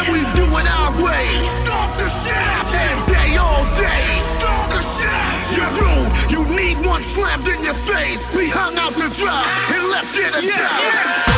and we do it our way. Stop the shit. And day all day. Stop the shit. You're rude. You need one slammed in your face. We hung out the drop and left it a yeah.